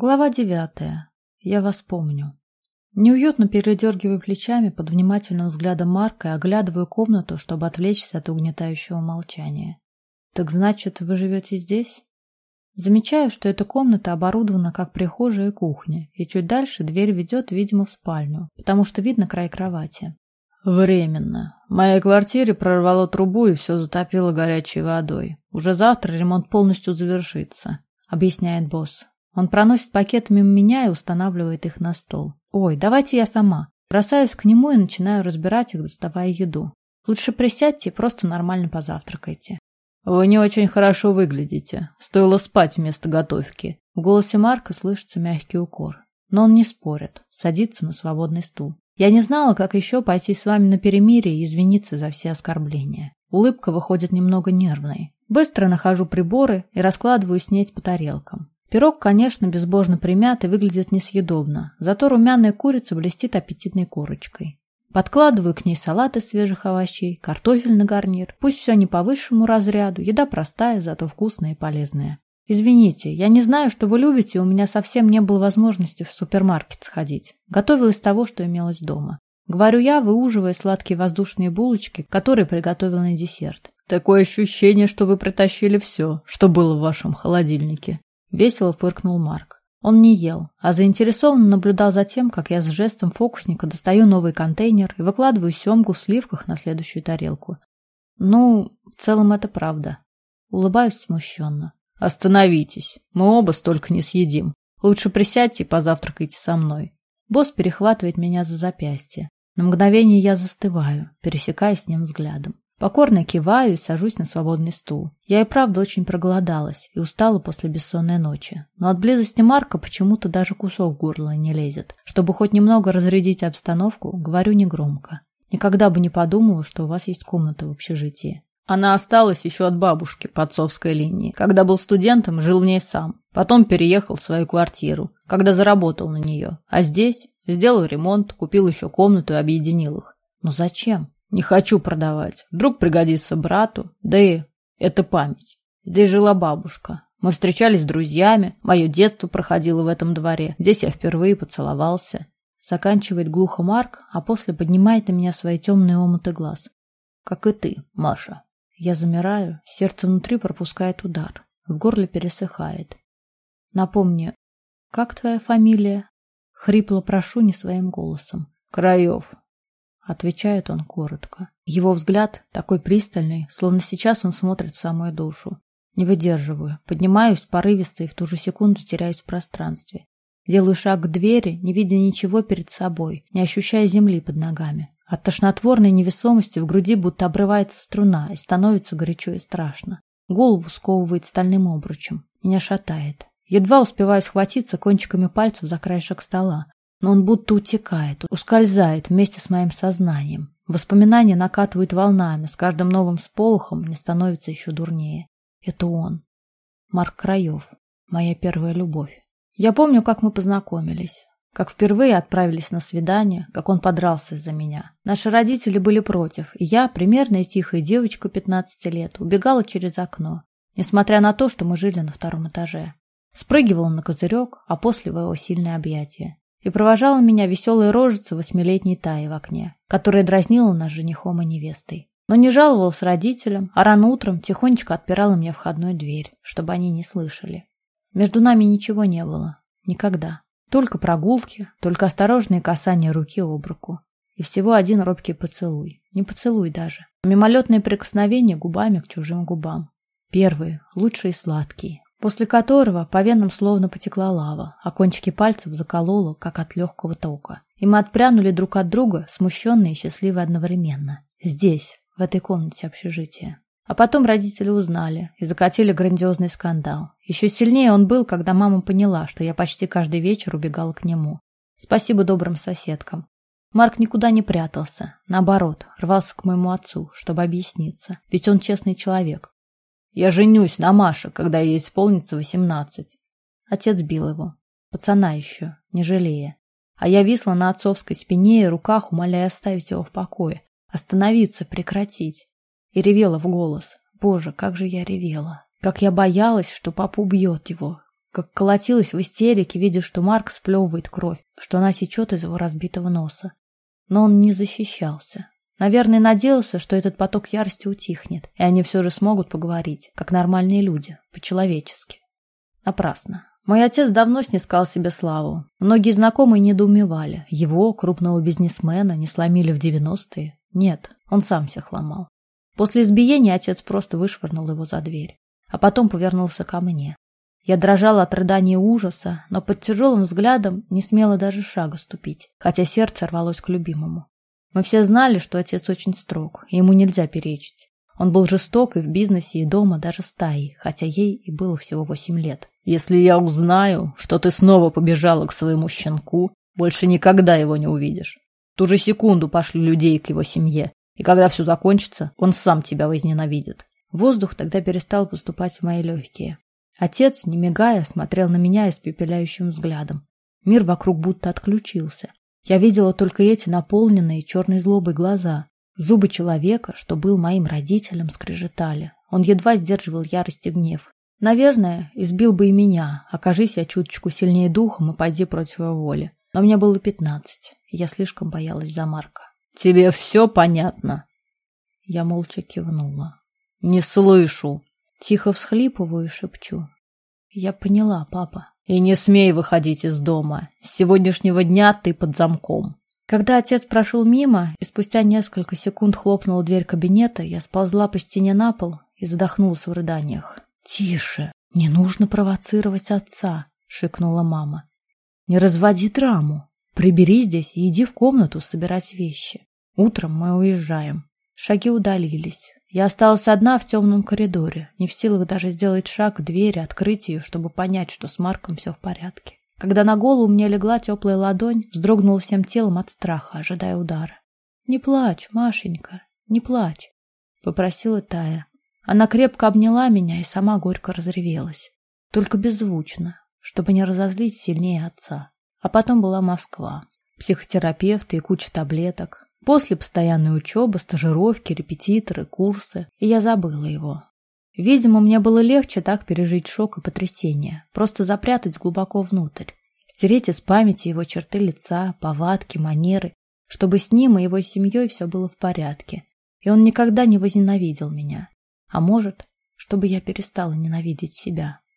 Глава девятая. Я вас помню. Неуютно передергиваю плечами под внимательным взглядом Марка и оглядываю комнату, чтобы отвлечься от угнетающего молчания. Так значит, вы живете здесь? Замечаю, что эта комната оборудована как прихожая и кухня, и чуть дальше дверь ведет, видимо, в спальню, потому что видно край кровати. Временно. В моей квартире прорвало трубу и все затопило горячей водой. Уже завтра ремонт полностью завершится, объясняет босс. Он проносит пакет мимо меня и устанавливает их на стол. Ой, давайте я сама. Бросаюсь к нему и начинаю разбирать их, доставая еду. Лучше присядьте и просто нормально позавтракайте. Вы не очень хорошо выглядите. Стоило спать вместо готовки. В голосе Марка слышится мягкий укор. Но он не спорит, садится на свободный стул. Я не знала, как еще пойти с вами на перемирие и извиниться за все оскорбления. Улыбка выходит немного нервной. Быстро нахожу приборы и раскладываю снеть по тарелкам. Пирог, конечно, безбожно примят и выглядит несъедобно, зато румяная курица блестит аппетитной корочкой. Подкладываю к ней салат из свежих овощей, картофель на гарнир. Пусть все не по высшему разряду, еда простая, зато вкусная и полезная. Извините, я не знаю, что вы любите, у меня совсем не было возможности в супермаркет сходить. Готовила из того, что имелось дома. Говорю я, выуживая сладкие воздушные булочки, которые приготовил на десерт. Такое ощущение, что вы притащили все, что было в вашем холодильнике. Весело фыркнул Марк. Он не ел, а заинтересованно наблюдал за тем, как я с жестом фокусника достаю новый контейнер и выкладываю семгу в сливках на следующую тарелку. Ну, в целом это правда. Улыбаюсь смущенно. Остановитесь, мы оба столько не съедим. Лучше присядьте и позавтракайте со мной. Босс перехватывает меня за запястье. На мгновение я застываю, пересекаясь с ним взглядом. Покорно киваю и сажусь на свободный стул. Я и правда очень проголодалась и устала после бессонной ночи. Но от близости Марка почему-то даже кусок в горло не лезет. Чтобы хоть немного разрядить обстановку, говорю негромко. Никогда бы не подумала, что у вас есть комната в общежитии. Она осталась еще от бабушки по отцовской линии. Когда был студентом, жил в ней сам. Потом переехал в свою квартиру, когда заработал на нее. А здесь сделал ремонт, купил еще комнату и объединил их. Но зачем? Не хочу продавать. Вдруг пригодится брату. Да и это память. Здесь жила бабушка. Мы встречались с друзьями. Мое детство проходило в этом дворе. Здесь я впервые поцеловался. Заканчивает глухо Марк, а после поднимает на меня свои темные омуты глаз. Как и ты, Маша. Я замираю, сердце внутри пропускает удар. В горле пересыхает. Напомни, как твоя фамилия? Хрипло прошу не своим голосом. Краев. Отвечает он коротко. Его взгляд такой пристальный, словно сейчас он смотрит в самую душу. Не выдерживаю. Поднимаюсь порывисто и в ту же секунду теряюсь в пространстве. Делаю шаг к двери, не видя ничего перед собой, не ощущая земли под ногами. От тошнотворной невесомости в груди будто обрывается струна и становится горячо и страшно. Голову сковывает стальным обручем. Меня шатает. Едва успеваю схватиться кончиками пальцев за краешек стола но он будто утекает, ускользает вместе с моим сознанием. Воспоминания накатывают волнами, с каждым новым сполохом мне становится еще дурнее. Это он. Марк Краев. Моя первая любовь. Я помню, как мы познакомились. Как впервые отправились на свидание, как он подрался из-за меня. Наши родители были против, и я, примерная тихая девочка 15 лет, убегала через окно, несмотря на то, что мы жили на втором этаже. Спрыгивала на козырек, а после в его сильное объятие и провожала меня веселая рожица восьмилетней Таи в окне, которая дразнила нас женихом и невестой. Но не жаловалась родителям, а рано утром тихонечко отпирала мне входную дверь, чтобы они не слышали. Между нами ничего не было. Никогда. Только прогулки, только осторожные касания руки об руку. И всего один робкий поцелуй. Не поцелуй даже. Мимолетное прикосновение губами к чужим губам. Первые, лучшие и сладкие, после которого по венам словно потекла лава, а кончики пальцев закололо, как от легкого тока. И мы отпрянули друг от друга, смущенные и счастливые одновременно. Здесь, в этой комнате общежития. А потом родители узнали и закатили грандиозный скандал. Еще сильнее он был, когда мама поняла, что я почти каждый вечер убегала к нему. Спасибо добрым соседкам. Марк никуда не прятался. Наоборот, рвался к моему отцу, чтобы объясниться. Ведь он честный человек, я женюсь на Маше, когда ей исполнится восемнадцать. Отец бил его. Пацана еще, не жалея. А я висла на отцовской спине и руках, умоляя оставить его в покое. Остановиться, прекратить. И ревела в голос. Боже, как же я ревела. Как я боялась, что папа убьет его. как колотилась в истерике, видя, что Марк сплевывает кровь, что она течет из его разбитого носа. Но он не защищался. Наверное, надеялся, что этот поток ярости утихнет, и они все же смогут поговорить, как нормальные люди, по-человечески. Напрасно. Мой отец давно снискал себе славу. Многие знакомые недоумевали. Его, крупного бизнесмена, не сломили в девяностые. Нет, он сам всех ломал. После избиения отец просто вышвырнул его за дверь, а потом повернулся ко мне. Я дрожала от рыдания и ужаса, но под тяжелым взглядом не смела даже шага ступить, хотя сердце рвалось к любимому. Мы все знали, что отец очень строг, и ему нельзя перечить. Он был жесток и в бизнесе, и дома, даже стаи, хотя ей и было всего восемь лет. «Если я узнаю, что ты снова побежала к своему щенку, больше никогда его не увидишь. Ту же секунду пошлю людей к его семье, и когда все закончится, он сам тебя возненавидит». Воздух тогда перестал поступать в мои легкие. Отец, не мигая, смотрел на меня испепеляющим взглядом. Мир вокруг будто отключился. Я видела только эти наполненные черной злобой глаза, Зубы человека, что был моим родителем, скрежетали. Он едва сдерживал ярость и гнев. Наверное, избил бы и меня, окажись я чуточку сильнее духом и пойди против его воли. Но мне было пятнадцать, и я слишком боялась за Марка. «Тебе все понятно?» Я молча кивнула. «Не слышу!» Тихо всхлипываю и шепчу. «Я поняла, папа». «И не смей выходить из дома. С сегодняшнего дня ты под замком». Когда отец прошел мимо и спустя несколько секунд хлопнула дверь кабинета, я сползла по стене на пол и задохнулась в рыданиях. «Тише! Не нужно провоцировать отца!» — шикнула мама. «Не разводи драму. Прибери здесь и иди в комнату собирать вещи. Утром мы уезжаем». Шаги удалились. Я осталась одна в темном коридоре, не в силах даже сделать шаг к двери, открыть ее, чтобы понять, что с Марком все в порядке. Когда на голову мне легла теплая ладонь, вздрогнула всем телом от страха, ожидая удара. «Не плачь, Машенька, не плачь», — попросила Тая. Она крепко обняла меня и сама горько разревелась. Только беззвучно, чтобы не разозлить сильнее отца. А потом была Москва. Психотерапевты и куча таблеток. После постоянной учебы, стажировки, репетиторы, курсы. И я забыла его. Видимо, мне было легче так пережить шок и потрясение, просто запрятать глубоко внутрь, стереть из памяти его черты лица, повадки, манеры, чтобы с ним и его семьей все было в порядке, и он никогда не возненавидел меня. А может, чтобы я перестала ненавидеть себя.